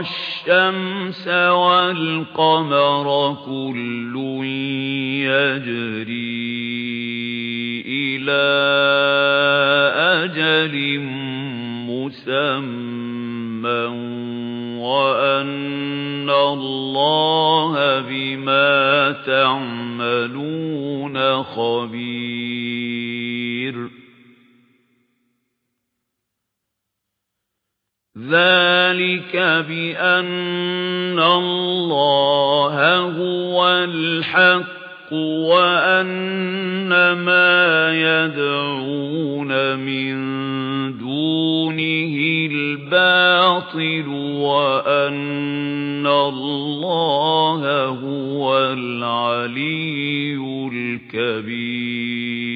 الشَّمْسَ وَالْقَمَرَ كُلٌّ يَجْرِي إِلَى أَجَلٍ مُّسَمًّى وَأَنَّ اللَّهَ بِمَا تَعْمَلُونَ خَبِيرٌ ذَلِكَ بِأَنَّ اللَّهَ هُوَ الْحَقُّ وَأَنَّ مَا يَدْعُونَ مِن دُونِهِ الْبَاطِلُ وَأَنَّ اللَّهَ هُوَ الْعَلِيُّ الْكَبِيرُ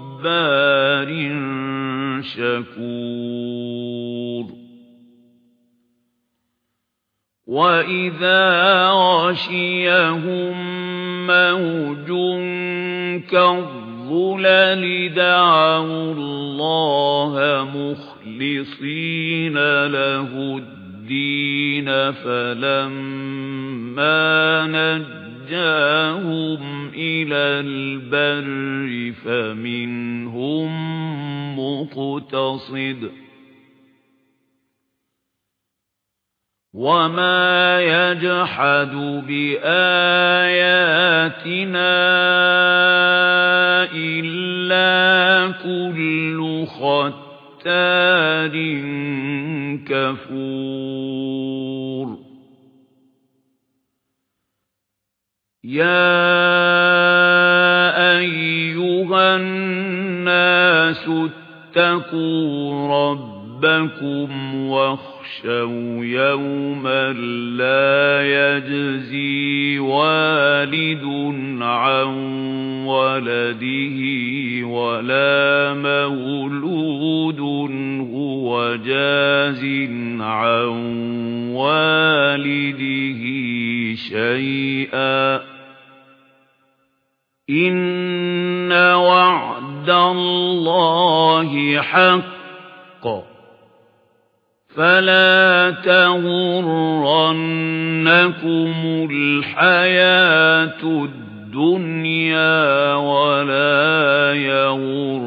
شَكُورٍ. وَإِذَا غَشِيَهُم مَّوْجٌ كَالظُّلَلِ دَعَوُا اللَّهَ مُخْلِصِينَ لَهُ الدِّينَ فَلَمَّا نَجَّاهُمْ إِلَى الْبَرِّ فَمِنْهُم مُّقْتَصِدٌ وَمَا يَجْحَدُ بِآيَاتِنَا إِلَّا كُلُّ خَتَّارٍ كَفُورٍ يَا أَيُّهَا النَّاسُ اتَّقُوا رَبَّكُمْ وَاخْشَوْا يَوْمًا لَّا يَجْزِي وَالِدٌ عَن وَلَدِهِ وَلَا مَوْلُودٌ هُوَ جَازٍ عَن وَالِدِهِ شَيْئًا إِنَّ وَعْدَ اللَّهِ حَقٌّ فَلَا تَغُرَّنَّكُمُ الْحَيَاةُ الدُّنْيَا وَلَا يَغُرَّنَّكُم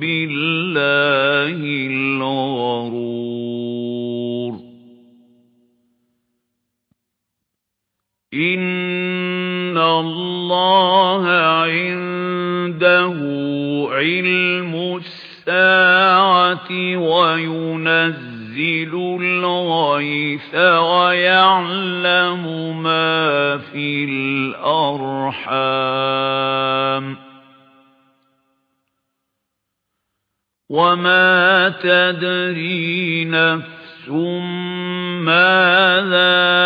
بِاللَّهِ الْغَرُورُ إِنَّ اللَّهَ عِندَهُ عِلْمُ السَّاعَةِ وَيُنَزِّلُ الْغَيْثَ وَيَعْلَمُ مَا فِي الْأَرْحَامِ وَمَا تَدْرِي نَفْسٌ مَاذَا